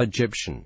Egyptian.